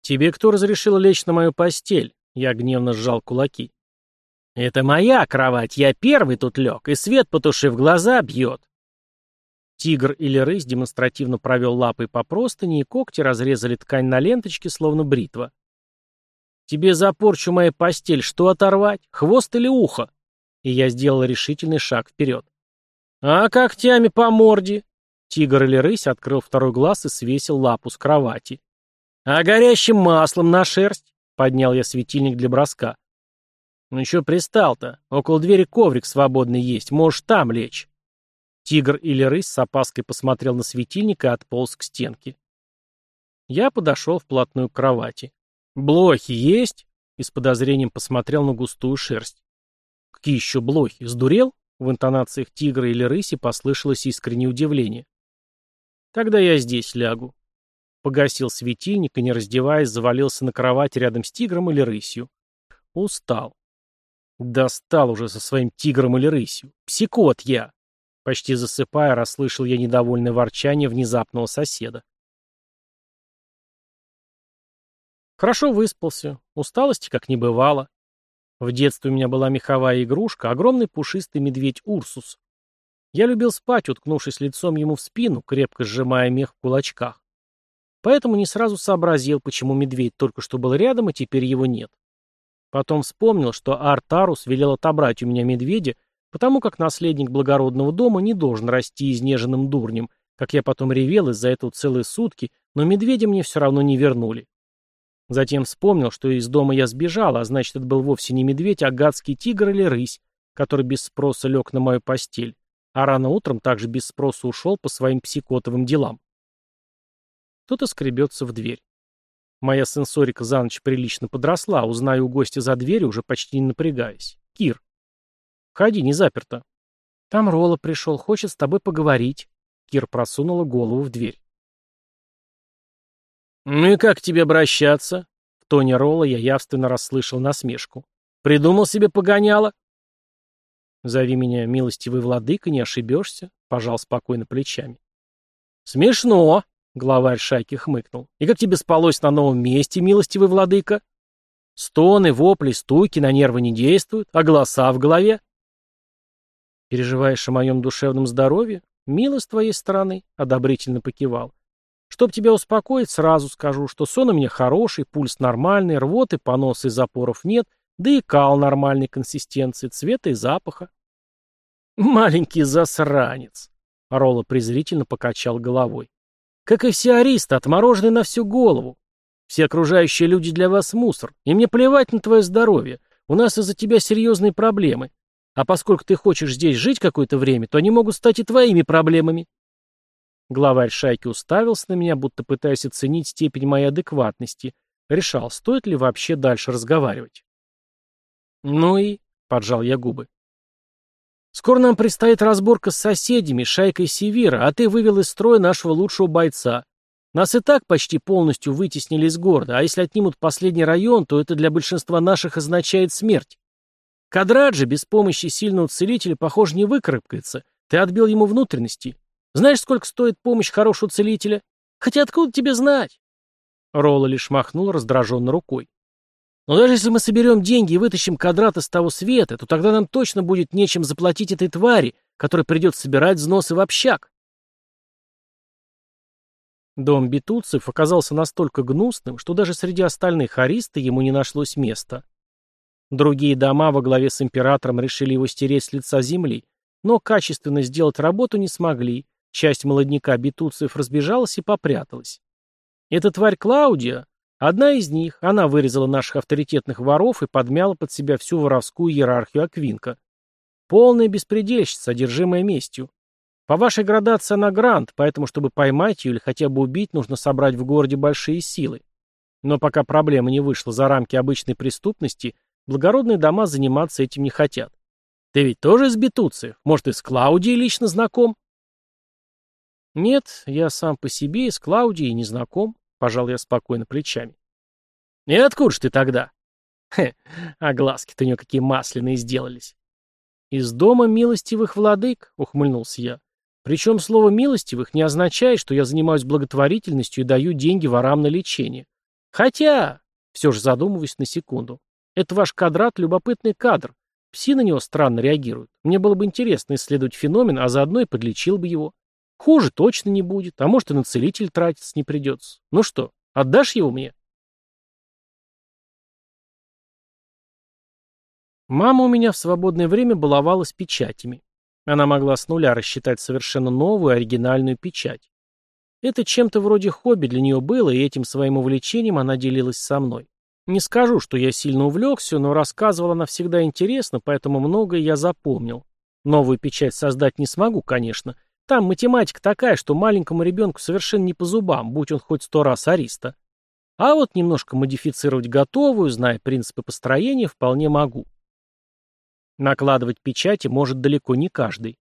«Тебе кто разрешил лечь на мою постель?» Я гневно сжал кулаки. «Это моя кровать, я первый тут лег, и свет, потушив глаза, бьет». Тигр или рысь демонстративно провел лапой по простыне, и когти разрезали ткань на ленточке, словно бритва. «Тебе за порчу моей постель что оторвать? Хвост или ухо?» И я сделал решительный шаг вперед. «А когтями по морде!» Тигр или рысь открыл второй глаз и свесил лапу с кровати. «А горящим маслом на шерсть?» — поднял я светильник для броска. «Ну еще пристал-то. Около двери коврик свободный есть. Можешь там лечь». Тигр или рысь с опаской посмотрел на светильник и отполз к стенке. Я подошел вплотную к кровати. «Блохи есть?» и с подозрением посмотрел на густую шерсть. «Какие еще блохи? Сдурел?» В интонациях тигра или рыси послышалось искреннее удивление. «Тогда я здесь лягу». Погасил светильник и, не раздеваясь, завалился на кровать рядом с тигром или рысью. Устал. Достал уже со своим тигром или рысью. Псикот я. Почти засыпая, расслышал я недовольное ворчание внезапного соседа. Хорошо выспался, усталости как не бывало. В детстве у меня была меховая игрушка, огромный пушистый медведь Урсус. Я любил спать, уткнувшись лицом ему в спину, крепко сжимая мех в кулачках. Поэтому не сразу сообразил, почему медведь только что был рядом, и теперь его нет. Потом вспомнил, что Артарус велел отобрать у меня медведя, потому как наследник благородного дома не должен расти изнеженным дурнем, как я потом ревел из-за этого целые сутки, но медведя мне все равно не вернули. Затем вспомнил, что из дома я сбежал, а значит, это был вовсе не медведь, а гадский тигр или рысь, который без спроса лег на мою постель, а рано утром также без спроса ушел по своим психотовым делам. Кто-то скребется в дверь. Моя сенсорика за ночь прилично подросла, узнаю у гостя за дверью, уже почти не напрягаясь. Кир. Входи, не заперто. Там Ролла пришел, хочет с тобой поговорить. Кир просунула голову в дверь. «Ну и как к тебе обращаться?» В тоне Ролла я явственно расслышал насмешку. «Придумал себе погоняло?» «Зови меня, милостивый владыка, не ошибешься», — пожал спокойно плечами. «Смешно», — главарь шайки хмыкнул. «И как тебе спалось на новом месте, милостивый владыка?» «Стоны, вопли, стуки на нервы не действуют, а голоса в голове?» «Переживаешь о моем душевном здоровье? Мило с твоей стороны», — одобрительно покивал. Чтоб тебя успокоить, сразу скажу, что сон у меня хороший, пульс нормальный, рвоты, поноса и запоров нет, да и кал нормальной консистенции, цвета и запаха. Маленький засранец. Ролла презрительно покачал головой. Как и все аристы, отмороженные на всю голову. Все окружающие люди для вас мусор, и мне плевать на твое здоровье. У нас из-за тебя серьезные проблемы. А поскольку ты хочешь здесь жить какое-то время, то они могут стать и твоими проблемами. Главарь шайки уставился на меня, будто пытаясь оценить степень моей адекватности. Решал, стоит ли вообще дальше разговаривать. «Ну и...» — поджал я губы. «Скоро нам предстоит разборка с соседями, шайкой Севира, а ты вывел из строя нашего лучшего бойца. Нас и так почти полностью вытеснили из города, а если отнимут последний район, то это для большинства наших означает смерть. Кадраджи без помощи сильного целителя, похоже, не выкарабкается. Ты отбил ему внутренности. Знаешь, сколько стоит помощь хорошего целителя? Хотя откуда тебе знать?» Ролла лишь махнул раздраженно рукой. «Но даже если мы соберем деньги и вытащим квадрат из того света, то тогда нам точно будет нечем заплатить этой твари, которая придет собирать взносы в общак». Дом Бетуцев оказался настолько гнусным, что даже среди остальных ариста ему не нашлось места. Другие дома во главе с императором решили его стереть с лица земли, но качественно сделать работу не смогли, часть молодняка бетуциев разбежалась и попряталась. Эта тварь Клаудия, одна из них, она вырезала наших авторитетных воров и подмяла под себя всю воровскую иерархию Аквинка. Полная беспредельщица, содержимая местью. По вашей градации она грант, поэтому, чтобы поймать ее или хотя бы убить, нужно собрать в городе большие силы. Но пока проблема не вышла за рамки обычной преступности, благородные дома заниматься этим не хотят. Ты ведь тоже из Бетуциев? Может, и с Клаудией лично знаком? Нет, я сам по себе с Клаудией не знаком, пожал я спокойно плечами. И откуда ж ты тогда? Хе, а глазки-то у нее какие масляные сделались. Из дома милостивых владык, ухмыльнулся я. Причем слово «милостивых» не означает, что я занимаюсь благотворительностью и даю деньги ворам на лечение. Хотя, все же задумываюсь на секунду, это ваш кадрат — любопытный кадр. Пси на него странно реагируют. Мне было бы интересно исследовать феномен, а заодно и подлечил бы его. Хуже точно не будет, а может и на целитель тратиться не придется. Ну что, отдашь его мне? Мама у меня в свободное время баловалась печатями. Она могла с нуля рассчитать совершенно новую оригинальную печать. Это чем-то вроде хобби для нее было, и этим своим увлечением она делилась со мной. Не скажу, что я сильно увлекся, но рассказывала она всегда интересно, поэтому многое я запомнил. Новую печать создать не смогу, конечно. Там математика такая, что маленькому ребенку совершенно не по зубам, будь он хоть сто раз ариста. А вот немножко модифицировать готовую, зная принципы построения, вполне могу. Накладывать печати может далеко не каждый.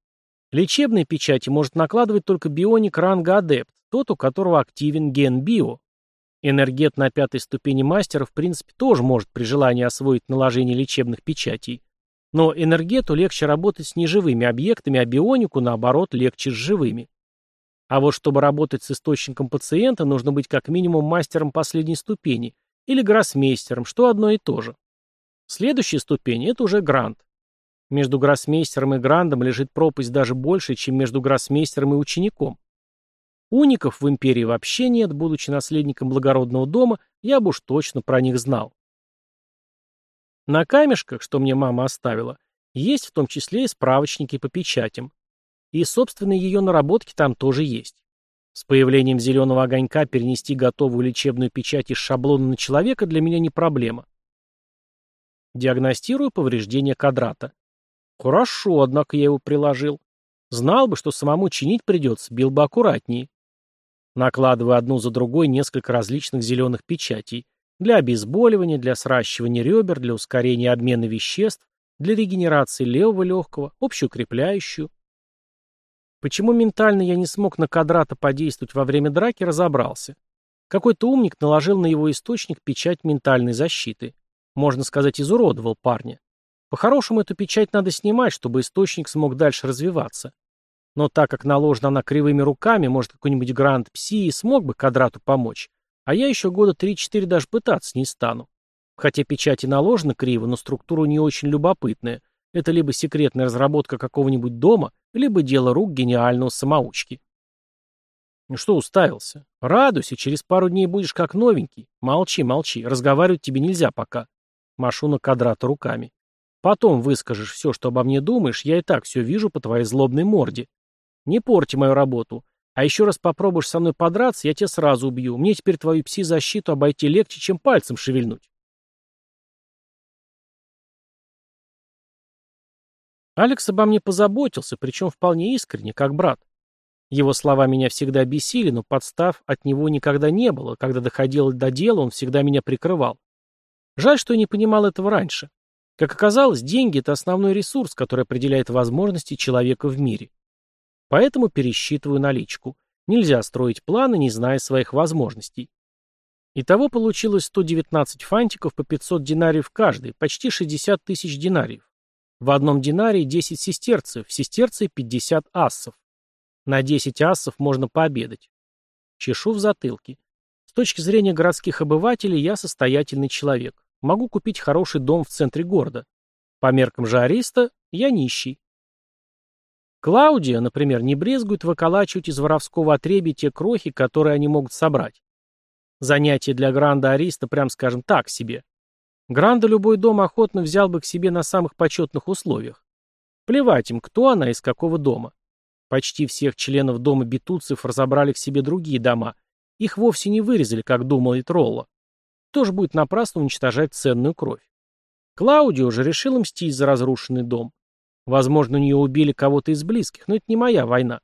Лечебные печати может накладывать только бионик ранга адепт, тот, у которого активен ген био. Энергет на пятой ступени мастера в принципе тоже может при желании освоить наложение лечебных печатей. Но энергету легче работать с неживыми объектами, а бионику, наоборот, легче с живыми. А вот чтобы работать с источником пациента, нужно быть как минимум мастером последней ступени или гроссмейстером, что одно и то же. Следующая ступень – это уже грант. Между гроссмейстером и грандом лежит пропасть даже больше, чем между гроссмейстером и учеником. Уников в империи вообще нет, будучи наследником благородного дома, я бы уж точно про них знал. На камешках, что мне мама оставила, есть в том числе и справочники по печатям. И, собственно, ее наработки там тоже есть. С появлением зеленого огонька перенести готовую лечебную печать из шаблона на человека для меня не проблема. Диагностирую повреждения квадрата. Хорошо, однако я его приложил. Знал бы, что самому чинить придется, бил бы аккуратнее. Накладываю одну за другой несколько различных зеленых печатей. Для обезболивания, для сращивания ребер, для ускорения обмена веществ, для регенерации левого легкого, общеукрепляющую. Почему ментально я не смог на квадрата подействовать во время драки, разобрался. Какой-то умник наложил на его источник печать ментальной защиты. Можно сказать, изуродовал парня. По-хорошему, эту печать надо снимать, чтобы источник смог дальше развиваться. Но так как наложена она кривыми руками, может, какой-нибудь грант пси и смог бы квадрату помочь, а я еще года 3-4 даже пытаться не стану. Хотя печать и наложена криво, но структура не очень любопытная. Это либо секретная разработка какого-нибудь дома, либо дело рук гениального самоучки. Ну что уставился? Радуйся, через пару дней будешь как новенький. Молчи, молчи, разговаривать тебе нельзя пока. Машу на квадрата руками. Потом выскажешь все, что обо мне думаешь, я и так все вижу по твоей злобной морде. Не порти мою работу. А еще раз попробуешь со мной подраться, я тебя сразу убью. Мне теперь твою пси-защиту обойти легче, чем пальцем шевельнуть. Алекс обо мне позаботился, причем вполне искренне, как брат. Его слова меня всегда бесили, но подстав от него никогда не было. Когда доходило до дела, он всегда меня прикрывал. Жаль, что я не понимал этого раньше. Как оказалось, деньги – это основной ресурс, который определяет возможности человека в мире. Поэтому пересчитываю наличку. Нельзя строить планы, не зная своих возможностей. Итого получилось 119 фантиков по 500 динариев каждый, почти 60 тысяч динариев. В одном динарии 10 сестерцев, в сестерце 50 ассов. На 10 ассов можно пообедать. Чешу в затылке. С точки зрения городских обывателей я состоятельный человек. Могу купить хороший дом в центре города. По меркам же ариста я нищий. Клаудия, например, не брезгует выколачивать из воровского отребья те крохи, которые они могут собрать. Занятие для Гранда Ариста, прям скажем, так себе. Гранда любой дом охотно взял бы к себе на самых почетных условиях. Плевать им, кто она и из какого дома. Почти всех членов дома бетуцев разобрали к себе другие дома. Их вовсе не вырезали, как думал Тролла. Тоже будет напрасно уничтожать ценную кровь. Клаудио же решил мстить за разрушенный дом. Возможно, у нее убили кого-то из близких, но это не моя война.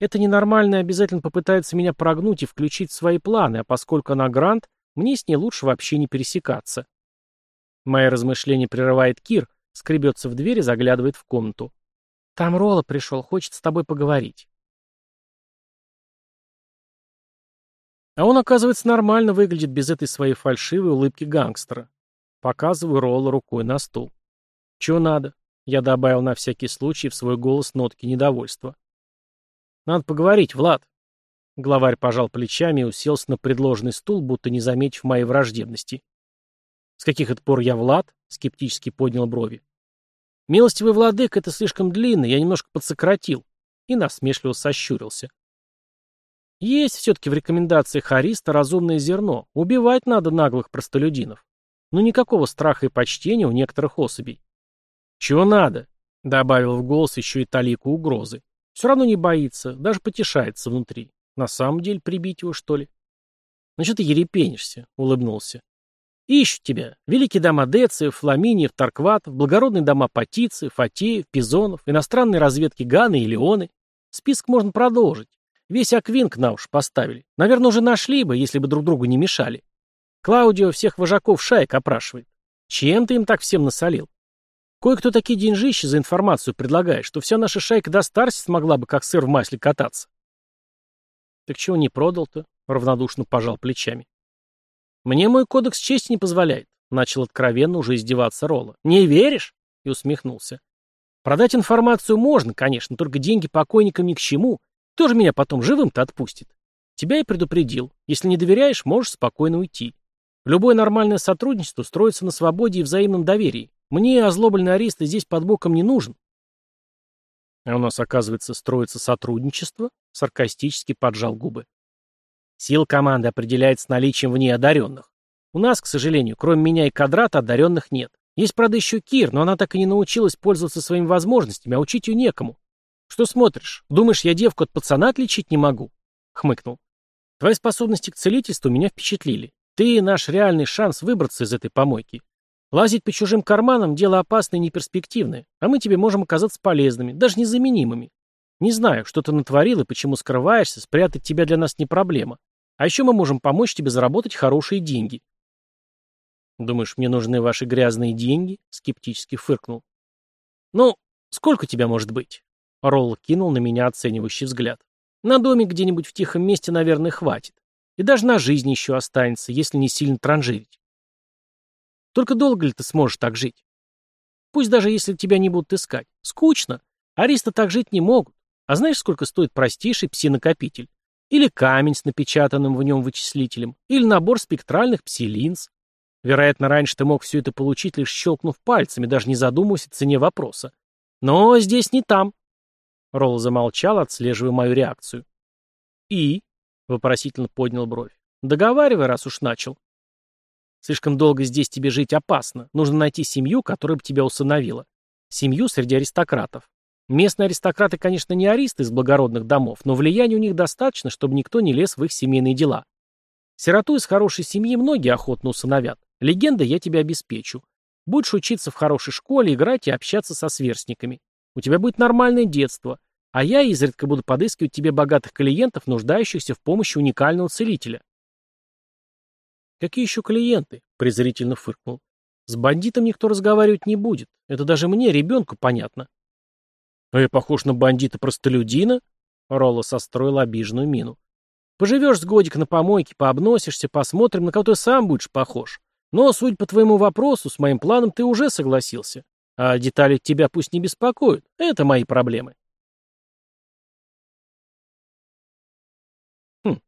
Это ненормальная обязательно попытается меня прогнуть и включить в свои планы, а поскольку она грант, мне с ней лучше вообще не пересекаться. Мои размышления прерывает Кир, скребется в дверь и заглядывает в комнату. Там Ролла пришел, хочет с тобой поговорить. А он, оказывается, нормально выглядит без этой своей фальшивой улыбки гангстера. Показываю Ролла рукой на стул. Чего надо? Я добавил на всякий случай в свой голос нотки недовольства. Надо поговорить, Влад. Главарь пожал плечами и уселся на предложенный стул, будто не заметив моей враждебности. «С каких это пор я Влад?» — скептически поднял брови. «Милостивый владык, это слишком длинно, я немножко подсократил». И насмешливо сощурился. Есть все-таки в рекомендациях Хариста разумное зерно. Убивать надо наглых простолюдинов. Но никакого страха и почтения у некоторых особей. «Чего надо?» — добавил в голос еще и талику угрозы. «Все равно не боится, даже потешается внутри. На самом деле прибить его, что ли? Ну что ты ерепенишься? Улыбнулся. Ищут тебя. Великие дома Дециев, Фламиниев, Таркватов, благородные дома Патицы, Фатеев, Пизонов, иностранные разведки Ганы и Леоны. Список можно продолжить. Весь Аквинк на уж поставили. Наверное, уже нашли бы, если бы друг другу не мешали. Клаудио всех вожаков шаек опрашивает. Чем ты им так всем насолил? Кое-кто такие деньжищи за информацию предлагает, что вся наша шайка до старости смогла бы как сыр в масле кататься. «Так чего не продал-то?» — равнодушно пожал плечами. «Мне мой кодекс чести не позволяет», — начал откровенно уже издеваться Ролла. «Не веришь?» — и усмехнулся. «Продать информацию можно, конечно, только деньги покойникам ни к чему. Кто же меня потом живым-то отпустит? Тебя и предупредил. Если не доверяешь, можешь спокойно уйти. Любое нормальное сотрудничество строится на свободе и взаимном доверии. Мне озлобленный арест здесь под боком не нужен. А у нас, оказывается, строится сотрудничество? Саркастически поджал губы. Сила команды определяется наличием в ней одаренных. У нас, к сожалению, кроме меня и Кадрата, одаренных нет. Есть, правда, еще Кир, но она так и не научилась пользоваться своими возможностями, а учить ее некому. Что смотришь? Думаешь, я девку от пацана отличить не могу? Хмыкнул. Твои способности к целительству меня впечатлили. Ты наш реальный шанс выбраться из этой помойки. Лазить по чужим карманам – дело опасное и неперспективное, а мы тебе можем оказаться полезными, даже незаменимыми. Не знаю, что ты натворил и почему скрываешься, спрятать тебя для нас не проблема. А еще мы можем помочь тебе заработать хорошие деньги. Думаешь, мне нужны ваши грязные деньги? Скептически фыркнул. Ну, сколько тебя может быть? Ролл кинул на меня оценивающий взгляд. На домик где-нибудь в тихом месте, наверное, хватит. И даже на жизнь еще останется, если не сильно транжирить. Только долго ли ты сможешь так жить? Пусть даже если тебя не будут искать. Скучно. Аристы так жить не могут. А знаешь, сколько стоит простейший пси-накопитель? Или камень с напечатанным в нем вычислителем? Или набор спектральных пси-линз? Вероятно, раньше ты мог все это получить, лишь щелкнув пальцами, даже не задумываясь о цене вопроса. Но здесь не там. Ролл замолчал, отслеживая мою реакцию. «И?» — вопросительно поднял бровь. «Договаривай, раз уж начал». Слишком долго здесь тебе жить опасно. Нужно найти семью, которая бы тебя усыновила. Семью среди аристократов. Местные аристократы, конечно, не аристы из благородных домов, но влияния у них достаточно, чтобы никто не лез в их семейные дела. Сироту из хорошей семьи многие охотно усыновят. Легенда я тебе обеспечу. Будешь учиться в хорошей школе, играть и общаться со сверстниками. У тебя будет нормальное детство. А я изредка буду подыскивать тебе богатых клиентов, нуждающихся в помощи уникального целителя. «Какие еще клиенты?» — презрительно фыркнул. «С бандитом никто разговаривать не будет. Это даже мне, ребенку, понятно». «А я похож на бандита-простолюдина?» Ролла состроил обиженную мину. «Поживешь с годик на помойке, пообносишься, посмотрим, на кого ты сам будешь похож. Но, судя по твоему вопросу, с моим планом ты уже согласился. А детали тебя пусть не беспокоят. Это мои проблемы». Хм,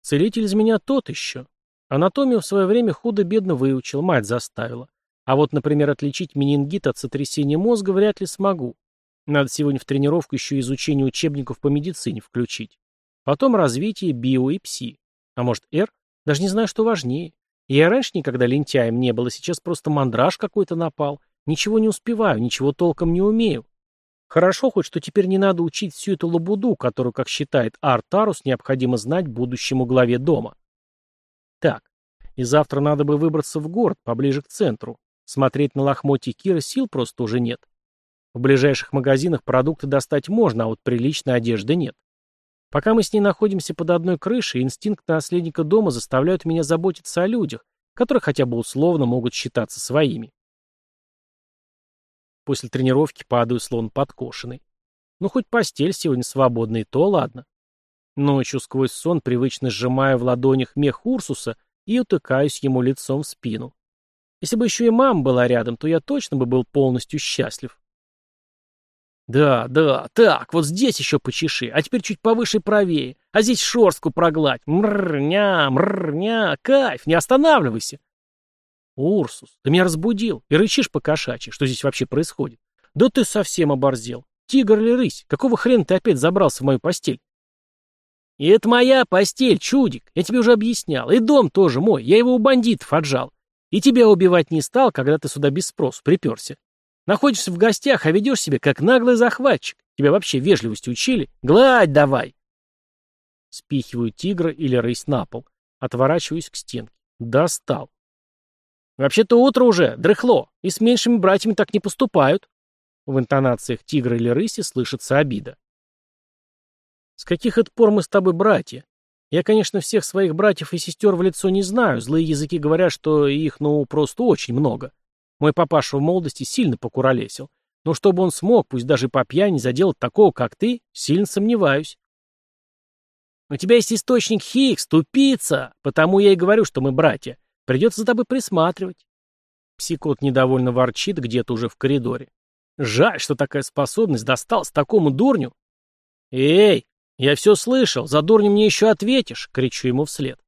целитель из меня тот еще. Анатомию в свое время худо-бедно выучил, мать заставила. А вот, например, отличить менингит от сотрясения мозга вряд ли смогу. Надо сегодня в тренировку еще изучение учебников по медицине включить. Потом развитие био и пси. А может, Р? Даже не знаю, что важнее. Я раньше никогда лентяем не был, а сейчас просто мандраж какой-то напал. Ничего не успеваю, ничего толком не умею. Хорошо хоть, что теперь не надо учить всю эту лабуду, которую, как считает Артарус, необходимо знать будущему главе дома. Так, и завтра надо бы выбраться в город, поближе к центру. Смотреть на лохмотья Киры сил просто уже нет. В ближайших магазинах продукты достать можно, а вот приличной одежды нет. Пока мы с ней находимся под одной крышей, инстинкт наследника дома заставляют меня заботиться о людях, которые хотя бы условно могут считаться своими. После тренировки падаю словно подкошенный. Ну, хоть постель сегодня свободная, то ладно. Ночью сквозь сон привычно сжимаю в ладонях мех Урсуса и утыкаюсь ему лицом в спину. Если бы еще и мама была рядом, то я точно бы был полностью счастлив. Да, да, так, вот здесь еще почеши, а теперь чуть повыше правее, а здесь шорстку прогладь. Мрррня, мрррня, кайф, не останавливайся. Урсус, ты меня разбудил и рычишь по-кошачьи, что здесь вообще происходит. Да ты совсем оборзел. Тигр или рысь, какого хрена ты опять забрался в мою постель? И это моя постель, чудик, я тебе уже объяснял. И дом тоже мой, я его у бандитов отжал. И тебя убивать не стал, когда ты сюда без спросу приперся. Находишься в гостях, а ведешь себя как наглый захватчик. Тебя вообще вежливости учили? Гладь давай!» Спихиваю тигра или рысь на пол. Отворачиваюсь к стенке. Достал. «Вообще-то утро уже, дрыхло, и с меньшими братьями так не поступают». В интонациях тигра или рыси слышится обида. «С каких это пор мы с тобой братья? Я, конечно, всех своих братьев и сестер в лицо не знаю, злые языки говорят, что их, ну, просто очень много. Мой папаша в молодости сильно покуролесил. Но чтобы он смог, пусть даже по пьяни, заделать такого, как ты, сильно сомневаюсь. У тебя есть источник Хиггс, тупица, потому я и говорю, что мы братья. Придется за тобой присматривать. Псикот недовольно ворчит где-то уже в коридоре. Жаль, что такая способность досталась такому дурню. Эй, я все слышал, за дурню мне еще ответишь, кричу ему вслед.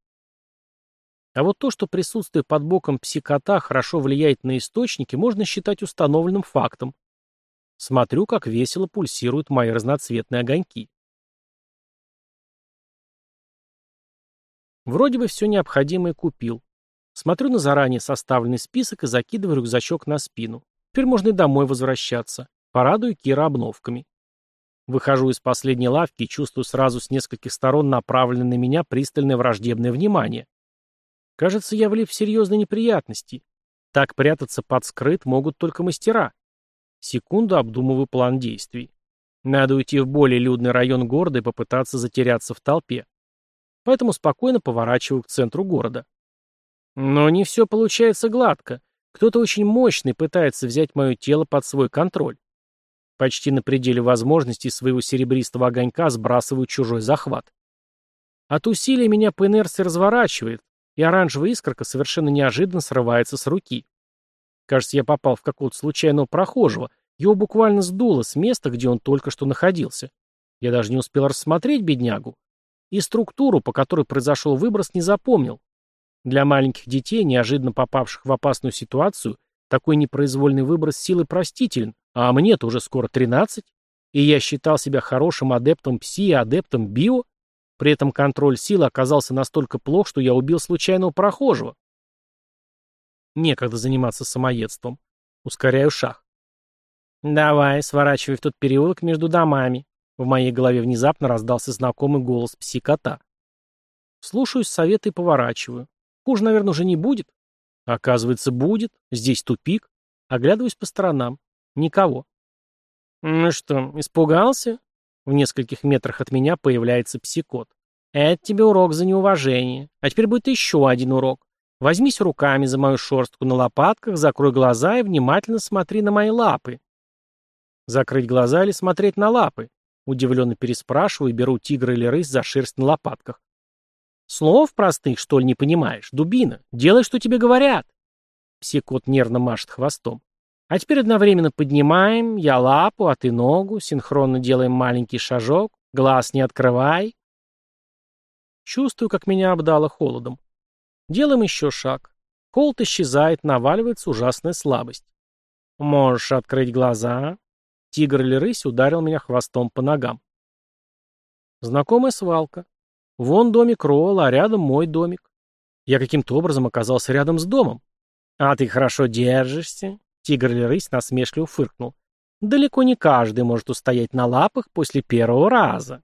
А вот то, что присутствие под боком псикота хорошо влияет на источники, можно считать установленным фактом. Смотрю, как весело пульсируют мои разноцветные огоньки. Вроде бы все необходимое купил. Смотрю на заранее составленный список и закидываю рюкзачок на спину. Теперь можно и домой возвращаться. Порадую Кира обновками. Выхожу из последней лавки и чувствую сразу с нескольких сторон направленное на меня пристальное враждебное внимание. Кажется, я влип в серьезные неприятности. Так прятаться под скрыт могут только мастера. Секунду обдумываю план действий. Надо уйти в более людный район города и попытаться затеряться в толпе. Поэтому спокойно поворачиваю к центру города. Но не все получается гладко. Кто-то очень мощный пытается взять мое тело под свой контроль. Почти на пределе возможностей своего серебристого огонька сбрасываю чужой захват. От усилия меня по инерции разворачивает, и оранжевая искорка совершенно неожиданно срывается с руки. Кажется, я попал в какого-то случайного прохожего. Его буквально сдуло с места, где он только что находился. Я даже не успел рассмотреть беднягу. И структуру, по которой произошел выброс, не запомнил. Для маленьких детей, неожиданно попавших в опасную ситуацию, такой непроизвольный выброс силы простителен, а мне-то уже скоро 13, и я считал себя хорошим адептом пси и адептом био, при этом контроль силы оказался настолько плох, что я убил случайного прохожего. Некогда заниматься самоедством. Ускоряю шаг. «Давай, сворачивай в тот переулок между домами». В моей голове внезапно раздался знакомый голос псикота. Слушаюсь советы и поворачиваю. Хуже, наверное, уже не будет. Оказывается, будет. Здесь тупик. Оглядываюсь по сторонам. Никого. «Ну что, испугался?» В нескольких метрах от меня появляется псикот. Это тебе урок за неуважение. А теперь будет еще один урок. Возьмись руками за мою шерстку на лопатках, закрой глаза и внимательно смотри на мои лапы. Закрыть глаза или смотреть на лапы? Удивленно переспрашиваю и беру тигра или рысь за шерсть на лопатках. Слов простых, что ли, не понимаешь? Дубина, делай, что тебе говорят. Псикот нервно машет хвостом. А теперь одновременно поднимаем, я лапу, а ты ногу, синхронно делаем маленький шажок, глаз не открывай. Чувствую, как меня обдало холодом. Делаем еще шаг. Холод исчезает, наваливается ужасная слабость. Можешь открыть глаза. Тигр или рысь ударил меня хвостом по ногам. Знакомая свалка. Вон домик Ролла, а рядом мой домик. Я каким-то образом оказался рядом с домом. А ты хорошо держишься. Тигр или рысь насмешливо фыркнул. Далеко не каждый может устоять на лапах после первого раза.